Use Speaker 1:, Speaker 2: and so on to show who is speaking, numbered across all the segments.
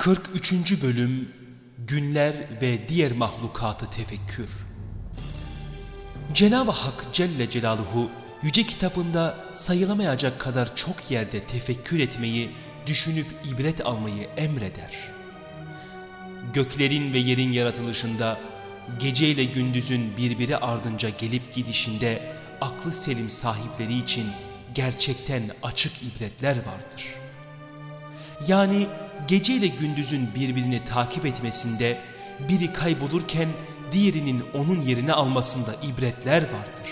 Speaker 1: 43. Bölüm Günler ve Diğer Mahlukatı Tefekkür Cenab-ı Hak Celle Celaluhu yüce kitabında sayılamayacak kadar çok yerde tefekkür etmeyi, düşünüp ibret almayı emreder. Göklerin ve yerin yaratılışında, gece ile gündüzün birbiri ardınca gelip gidişinde aklı selim sahipleri için gerçekten açık ibretler vardır. Yani gece ile gündüzün birbirini takip etmesinde biri kaybolurken diğerinin onun yerini almasında ibretler vardır.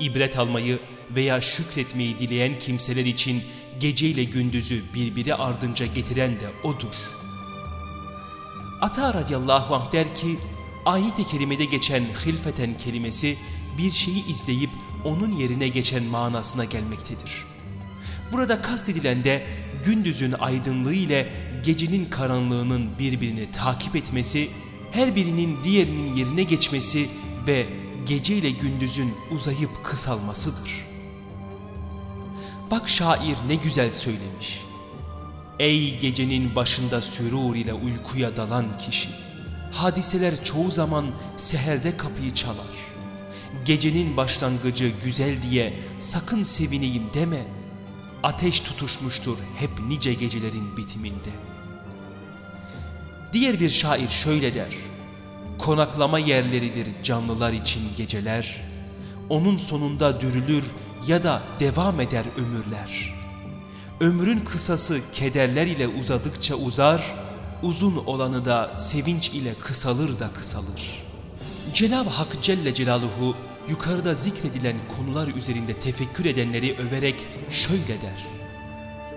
Speaker 1: İbret almayı veya şükretmeyi dileyen kimseler için gece ile gündüzü birbiri ardınca getiren de odur. Ata radiyallahu anh der ki, ayet-i kerimede geçen hilfeten kelimesi bir şeyi izleyip onun yerine geçen manasına gelmektedir. Burada kastedilen de gündüzün aydınlığı ile gecenin karanlığının birbirini takip etmesi, her birinin diğerinin yerine geçmesi ve gece ile gündüzün uzayıp kısalmasıdır. Bak şair ne güzel söylemiş. Ey gecenin başında sürur ile uykuya dalan kişi, hadiseler çoğu zaman seherde kapıyı çalar. Gecenin başlangıcı güzel diye sakın sevineyim deme. Ateş tutuşmuştur hep nice gecelerin bitiminde. Diğer bir şair şöyle der. Konaklama yerleridir canlılar için geceler. Onun sonunda dürülür ya da devam eder ömürler. Ömrün kısası kederler ile uzadıkça uzar, uzun olanı da sevinç ile kısalır da kısalır. Cenab-ı Hak Celle Celaluhu yukarıda zikredilen konular üzerinde tefekkür edenleri överek şöyle der.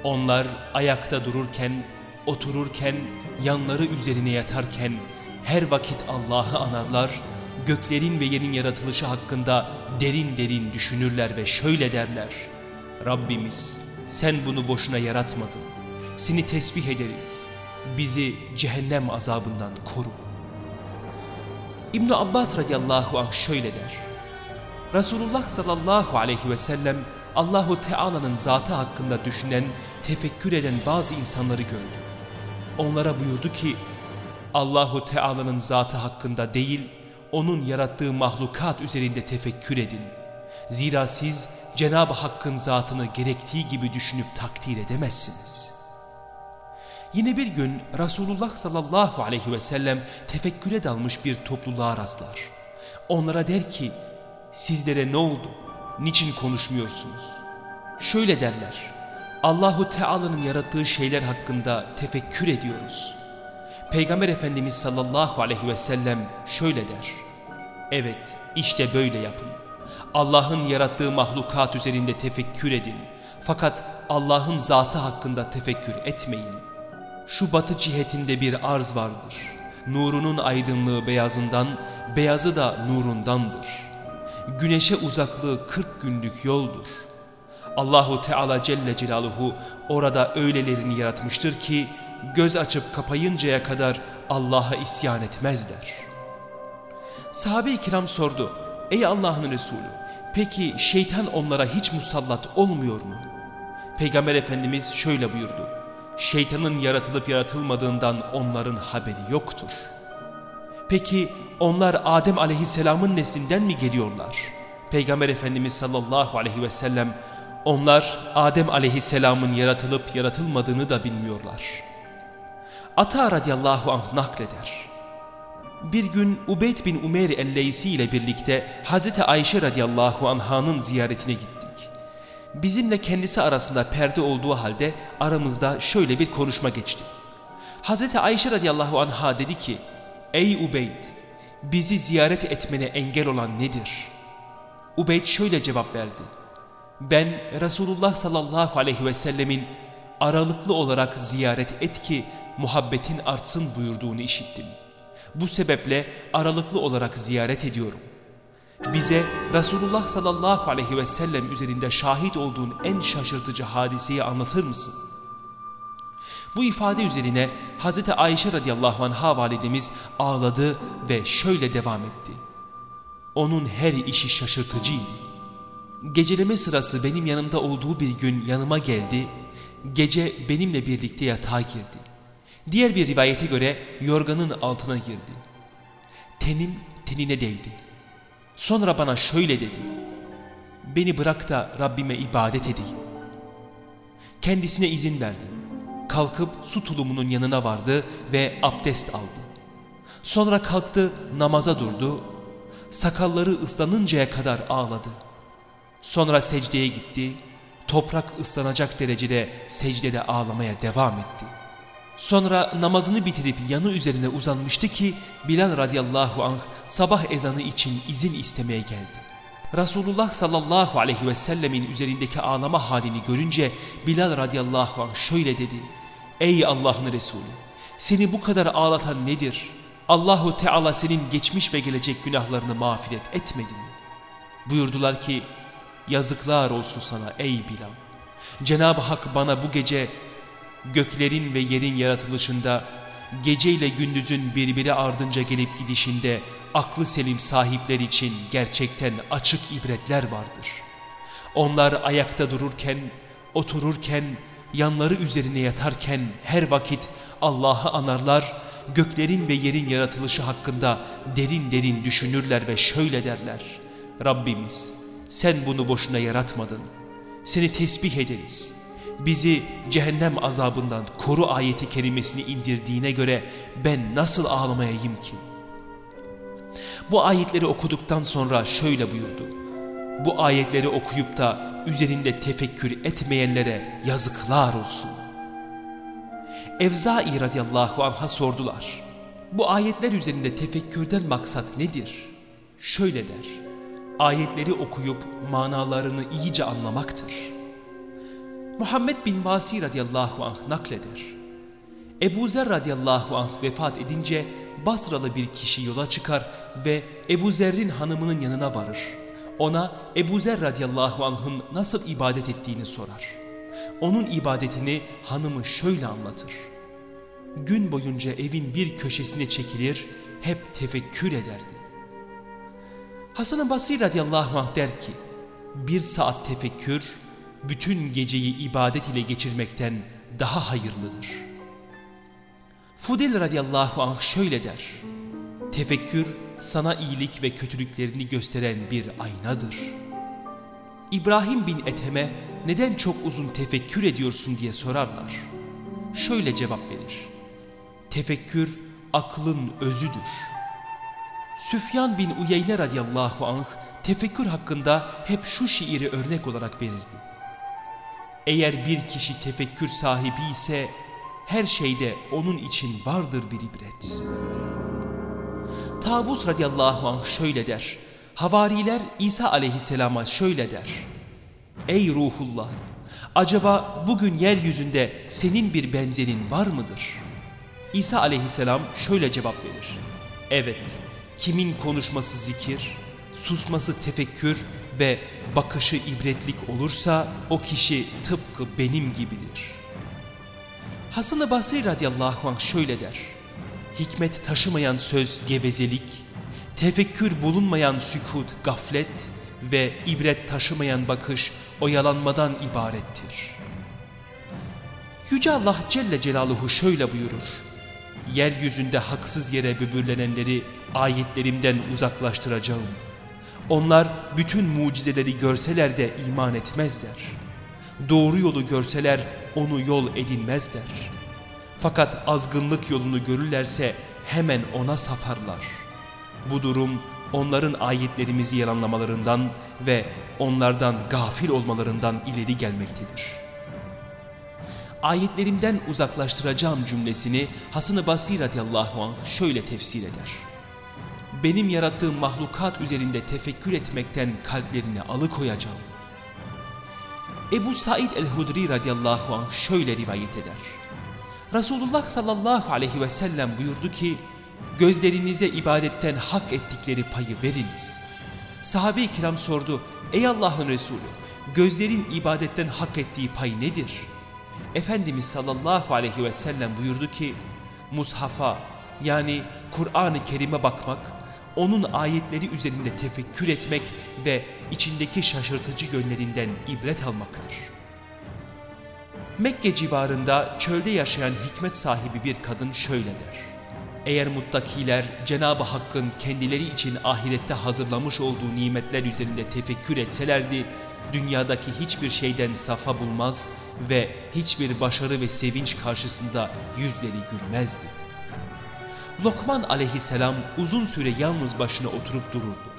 Speaker 1: Onlar ayakta dururken, otururken, yanları üzerine yatarken her vakit Allah'ı anarlar, göklerin ve yerin yaratılışı hakkında derin derin düşünürler ve şöyle derler. Rabbimiz sen bunu boşuna yaratmadın. Seni tesbih ederiz. Bizi cehennem azabından koru. İbn Abbas radıyallahu anh şöyle der. Resulullah sallallahu aleyhi ve sellem Allahu Teala'nın zatı hakkında düşünen, tefekkür eden bazı insanları gördü. Onlara buyurdu ki Allahu Teala'nın zatı hakkında değil, onun yarattığı mahlukat üzerinde tefekkür edin. Zira siz Cenab-ı Hakk'ın zatını gerektiği gibi düşünüp takdir edemezsiniz. Yine bir gün Resulullah sallallahu aleyhi ve sellem tefekküre dalmış bir topluluğa rastlar. Onlara der ki, sizlere ne oldu? Niçin konuşmuyorsunuz? Şöyle derler, Allahu Teala'nın yarattığı şeyler hakkında tefekkür ediyoruz. Peygamber Efendimiz sallallahu aleyhi ve sellem şöyle der, evet işte böyle yapın. Allah'ın yarattığı mahlukat üzerinde tefekkür edin. Fakat Allah'ın zatı hakkında tefekkür etmeyin. Şu batı cihetinde bir arz vardır. Nurunun aydınlığı beyazından, beyazı da nurundandır. Güneşe uzaklığı 40 günlük yoldur. Allahu Teala Celle Celaluhu orada öylelerini yaratmıştır ki göz açıp kapayıncaya kadar Allah'a isyan etmezler. Sahabe-i kiram sordu. Ey Allah'ın Resulü peki şeytan onlara hiç musallat olmuyor mu? Peygamber Efendimiz şöyle buyurdu. Şeytanın yaratılıp yaratılmadığından onların haberi yoktur. Peki onlar Adem aleyhisselamın neslinden mi geliyorlar? Peygamber Efendimiz sallallahu aleyhi ve sellem onlar Adem aleyhisselamın yaratılıp yaratılmadığını da bilmiyorlar. Ata radiyallahu anh nakleder. Bir gün Ubeyd bin Umeyr el-Leysi ile birlikte Hazreti Ayşe radiyallahu anh'ın ziyaretine gittik. Bizimle kendisi arasında perde olduğu halde aramızda şöyle bir konuşma geçti. Hazreti Ayşe radiyallahu anha dedi ki, Ey Ubeyd, bizi ziyaret etmene engel olan nedir? Ubeyd şöyle cevap verdi. Ben Resulullah sallallahu aleyhi ve sellemin aralıklı olarak ziyaret et ki muhabbetin artsın buyurduğunu işittim. Bu sebeple aralıklı olarak ziyaret ediyorum. Bize Resulullah sallallahu aleyhi ve sellem üzerinde şahit olduğun en şaşırtıcı hadiseyi anlatır mısın? Bu ifade üzerine Hazreti Ayşe radıyallahu anha validemiz ağladı ve şöyle devam etti. Onun her işi şaşırtıcıydı. Geceleme sırası benim yanımda olduğu bir gün yanıma geldi, gece benimle birlikte yatağa girdi. Diğer bir rivayete göre yorganın altına girdi. Tenim tenine değdi. Sonra bana şöyle dedi. Beni bırak da Rabbime ibadet edeyim. Kendisine izin verdi. Kalkıp su tulumunun yanına vardı ve abdest aldı. Sonra kalktı namaza durdu. Sakalları ıslanıncaya kadar ağladı. Sonra secdeye gitti. Toprak ıslanacak derecede secdede ağlamaya devam etti. Sonra namazını bitirip yanı üzerine uzanmıştı ki Bilal radıyallahu anh sabah ezanı için izin istemeye geldi. Resulullah sallallahu aleyhi ve sellemin üzerindeki ağlama halini görünce Bilal radıyallahu anh şöyle dedi. Ey Allah'ın Resulü seni bu kadar ağlatan nedir? Allahu Teala senin geçmiş ve gelecek günahlarını mağfiret etmedi mi? Buyurdular ki yazıklar olsun sana ey Bilal. Cenab-ı Hak bana bu gece göklerin ve yerin yaratılışında gece ile gündüzün birbiri ardınca gelip gidişinde aklı selim sahipler için gerçekten açık ibretler vardır. Onlar ayakta dururken, otururken, yanları üzerine yatarken her vakit Allah'ı anarlar, göklerin ve yerin yaratılışı hakkında derin derin düşünürler ve şöyle derler. Rabbimiz sen bunu boşuna yaratmadın. Seni tesbih ederiz. Bizi cehennem azabından koru ayeti kerimesini indirdiğine göre ben nasıl ağlamayayım ki? Bu ayetleri okuduktan sonra şöyle buyurdu. Bu ayetleri okuyup da üzerinde tefekkür etmeyenlere yazıklar olsun. Evzai radıyallahu anh'a sordular. Bu ayetler üzerinde tefekkürden maksat nedir? Şöyle der. Ayetleri okuyup manalarını iyice anlamaktır. Muhammed bin Vasi radıyallahu anh nakleder. Ebu Zer radıyallahu anh vefat edince Basralı bir kişi yola çıkar ve Ebu Zer'in hanımının yanına varır. Ona Ebu Zer radıyallahu anh'ın nasıl ibadet ettiğini sorar. Onun ibadetini hanımı şöyle anlatır. Gün boyunca evin bir köşesine çekilir, hep tefekkür ederdi. Hasan-ı Basri radıyallahu anh der ki, bir saat tefekkür, bütün geceyi ibadet ile geçirmekten daha hayırlıdır. Fudel radıyallahu anh şöyle der. Tefekkür sana iyilik ve kötülüklerini gösteren bir aynadır. İbrahim bin Ethem'e neden çok uzun tefekkür ediyorsun diye sorarlar. Şöyle cevap verir. Tefekkür aklın özüdür. Süfyan bin Uyeyne radıyallahu anh tefekkür hakkında hep şu şiiri örnek olarak verirdi. Eğer bir kişi tefekkür sahibi ise her şeyde onun için vardır bir ibret. Tavus radıyallahu anh şöyle der. Havariler İsa aleyhisselama şöyle der. Ey ruhullah! Acaba bugün yeryüzünde senin bir benzerin var mıdır? İsa aleyhisselam şöyle cevap verir. Evet, kimin konuşması zikir, susması tefekkür ve bakışı ibretlik olursa o kişi tıpkı benim gibidir. Hasan-ı Basri radıyallahu anh şöyle der. Hikmet taşımayan söz gevezelik, tefekkür bulunmayan sükut gaflet ve ibret taşımayan bakış oyalanmadan ibarettir. Yüce Allah Celle Celaluhu şöyle buyurur. Yeryüzünde haksız yere böbürlenenleri ayetlerimden uzaklaştıracağım.'' Onlar bütün mucizeleri görseler de iman etmezler. Doğru yolu görseler onu yol edinmezler. Fakat azgınlık yolunu görürlerse hemen ona saparlar. Bu durum onların ayetlerimizi yalanlamalarından ve onlardan gafil olmalarından ileri gelmektedir. Ayetlerimden uzaklaştıracağım cümlesini Hasan-ı Basri radıyallahu anh şöyle tefsir eder benim yarattığım mahlukat üzerinde tefekkür etmekten kalplerini alıkoyacağım. Ebu Said el-Hudri radıyallahu anh şöyle rivayet eder. Resulullah sallallahu aleyhi ve sellem buyurdu ki, gözlerinize ibadetten hak ettikleri payı veriniz. Sahabe-i kiram sordu, ey Allah'ın Resulü, gözlerin ibadetten hak ettiği pay nedir? Efendimiz sallallahu aleyhi ve sellem buyurdu ki, mushafa yani Kur'an-ı Kerim'e bakmak, onun ayetleri üzerinde tefekkür etmek ve içindeki şaşırtıcı yönlerinden ibret almaktır. Mekke civarında çölde yaşayan hikmet sahibi bir kadın şöyle der. Eğer muttakiler Cenab-ı Hakk'ın kendileri için ahirette hazırlamış olduğu nimetler üzerinde tefekkür etselerdi, dünyadaki hiçbir şeyden safa bulmaz ve hiçbir başarı ve sevinç karşısında yüzleri gülmezdi. Lokman aleyhisselam uzun süre yalnız başına oturup dururdu.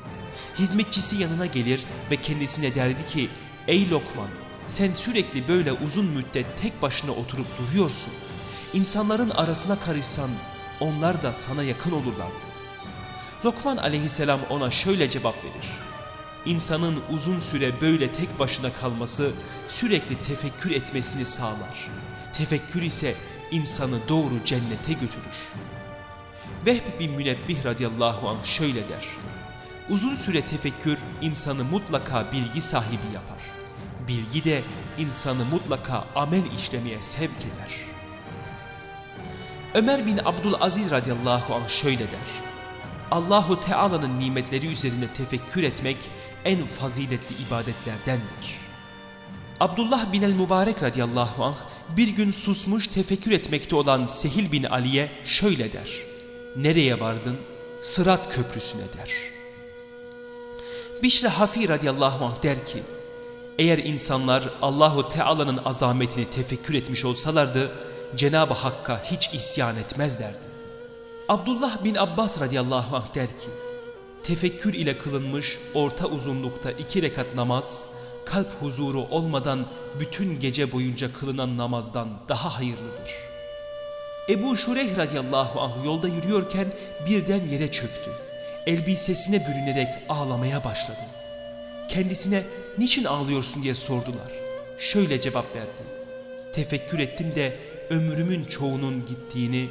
Speaker 1: Hizmetçisi yanına gelir ve kendisine derdi ki, ''Ey Lokman, sen sürekli böyle uzun müddet tek başına oturup duruyorsun. İnsanların arasına karışsan onlar da sana yakın olurlardı. Lokman aleyhisselam ona şöyle cevap verir. İnsanın uzun süre böyle tek başına kalması sürekli tefekkür etmesini sağlar. Tefekkür ise insanı doğru cennete götürür. Vehb bin Münebbih radıyallahu anh şöyle der. Uzun süre tefekkür insanı mutlaka bilgi sahibi yapar. Bilgi de insanı mutlaka amel işlemeye sevk eder. Ömer bin Abdülaziz radıyallahu anh şöyle der. Allahu Teala'nın nimetleri üzerinde tefekkür etmek en faziletli ibadetlerdendir. Abdullah bin el-Mübarek radıyallahu anh bir gün susmuş tefekkür etmekte olan Sehil bin Ali'ye şöyle der. Nereye vardın? Sırat köprüsüne der. Bişre Hafi radıyallahu anh der ki, eğer insanlar Allahu Teala'nın azametini tefekkür etmiş olsalardı, Cenab-ı Hakk'a hiç isyan etmezlerdi. Abdullah bin Abbas radıyallahu anh der ki, tefekkür ile kılınmış orta uzunlukta iki rekat namaz, kalp huzuru olmadan bütün gece boyunca kılınan namazdan daha hayırlıdır. Ebu Şureyh radıyallahu anh yolda yürüyorken birden yere çöktü. Elbisesine bürünerek ağlamaya başladı. Kendisine niçin ağlıyorsun diye sordular. Şöyle cevap verdi. Tefekkür ettim de ömrümün çoğunun gittiğini,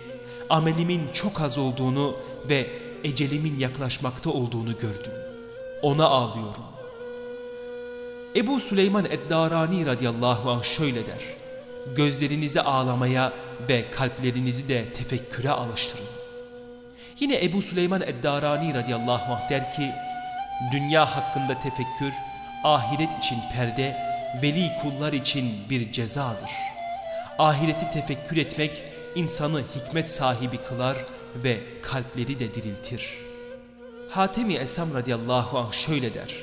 Speaker 1: amelimin çok az olduğunu ve ecelimin yaklaşmakta olduğunu gördüm. Ona ağlıyorum. Ebu Süleyman Eddarani radıyallahu anh şöyle der. Gözlerinizi ağlamaya ve kalplerinizi de tefekküre alıştırın. Yine Ebu Süleyman Eddarani radıyallahu anh der ki, Dünya hakkında tefekkür, ahiret için perde, veli kullar için bir cezadır. Ahireti tefekkür etmek insanı hikmet sahibi kılar ve kalpleri de diriltir. Hatemi Esam radıyallahu anh şöyle der.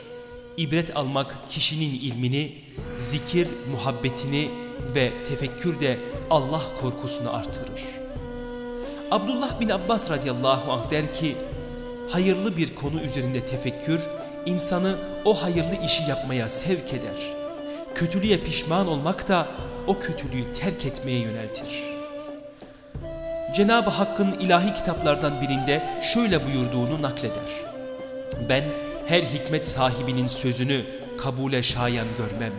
Speaker 1: İbret almak kişinin ilmini, zikir muhabbetini ve tefekkür de Allah korkusunu artırır. Abdullah bin Abbas radıyallahu anh der ki, hayırlı bir konu üzerinde tefekkür, insanı o hayırlı işi yapmaya sevk eder. Kötülüğe pişman olmak da o kötülüğü terk etmeye yöneltir. Cenab-ı Hakk'ın ilahi kitaplardan birinde şöyle buyurduğunu nakleder. Ben her hikmet sahibinin sözünü kabule şayan görmem.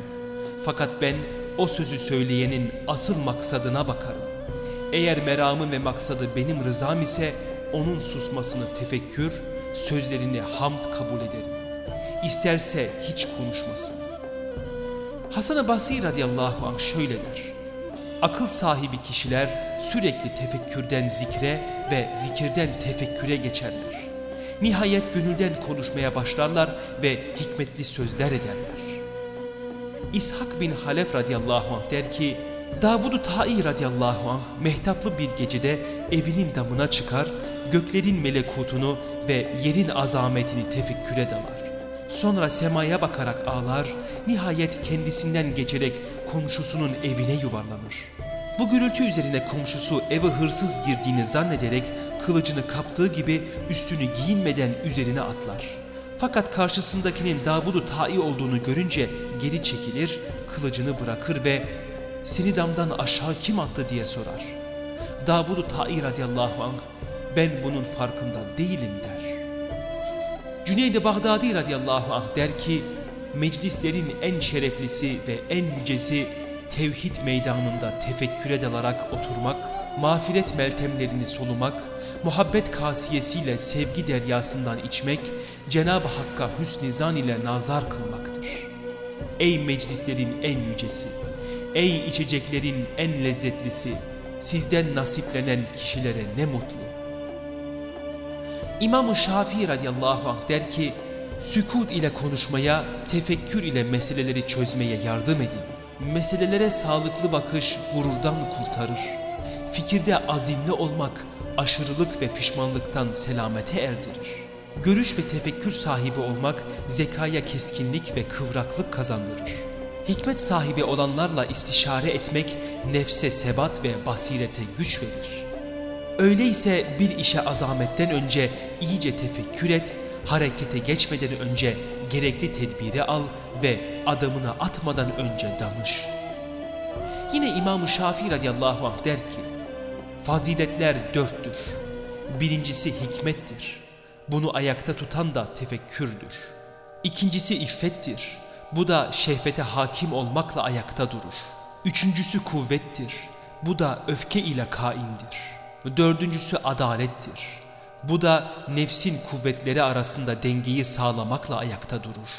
Speaker 1: Fakat ben o sözü söyleyenin asıl maksadına bakarım. Eğer meramı ve maksadı benim rızam ise onun susmasını tefekkür, sözlerini hamd kabul ederim. İsterse hiç konuşmasın. Hasan-ı Basri radıyallahu anh şöyle der. Akıl sahibi kişiler sürekli tefekkürden zikre ve zikirden tefekküre geçerler. Nihayet gönülden konuşmaya başlarlar ve hikmetli sözler ederler. İshak bin Halef radıyallahu anh der ki, Davud-u Ta'i radıyallahu anh mehtaplı bir gecede evinin damına çıkar, göklerin melekutunu ve yerin azametini tefekküre dalar. Sonra semaya bakarak ağlar, nihayet kendisinden geçerek komşusunun evine yuvarlanır. Bu gürültü üzerine komşusu eve hırsız girdiğini zannederek kılıcını kaptığı gibi üstünü giyinmeden üzerine atlar. Fakat karşısındakinin Davud'u ta'i olduğunu görünce geri çekilir, kılıcını bırakır ve seni damdan aşağı kim attı diye sorar. Davud-u ta'i radiyallahu anh ben bunun farkında değilim der. Cüneyd-i Bağdadi radıyallahu anh der ki, meclislerin en şereflisi ve en yücesi tevhid meydanında tefekküre dalarak oturmak, mağfiret meltemlerini solumak, muhabbet kasiyesiyle sevgi deryasından içmek, Cenab-ı Hakk'a hüsn zan ile nazar kılmaktır. Ey meclislerin en yücesi, ey içeceklerin en lezzetlisi, sizden nasiplenen kişilere ne mutlu. İmam-ı Şafii radıyallahu anh der ki, sükut ile konuşmaya, tefekkür ile meseleleri çözmeye yardım edin. meselelere sağlıklı bakış gururdan kurtarır. Fikirde azimli olmak aşırılık ve pişmanlıktan selamete erdirir. Görüş ve tefekkür sahibi olmak zekaya keskinlik ve kıvraklık kazandırır. Hikmet sahibi olanlarla istişare etmek nefse sebat ve basirete güç verir. Öyleyse bir işe azametten önce iyice tefekkür et, harekete geçmeden önce gerekli tedbiri al ve adamını atmadan önce danış. Yine İmam-ı Şafii radıyallahu anh der ki, faziletler dörttür. Birincisi hikmettir. Bunu ayakta tutan da tefekkürdür. İkincisi iffettir. Bu da şehvete hakim olmakla ayakta durur. Üçüncüsü kuvvettir. Bu da öfke ile kaimdir. Dördüncüsü adalettir. Bu da nefsin kuvvetleri arasında dengeyi sağlamakla ayakta durur.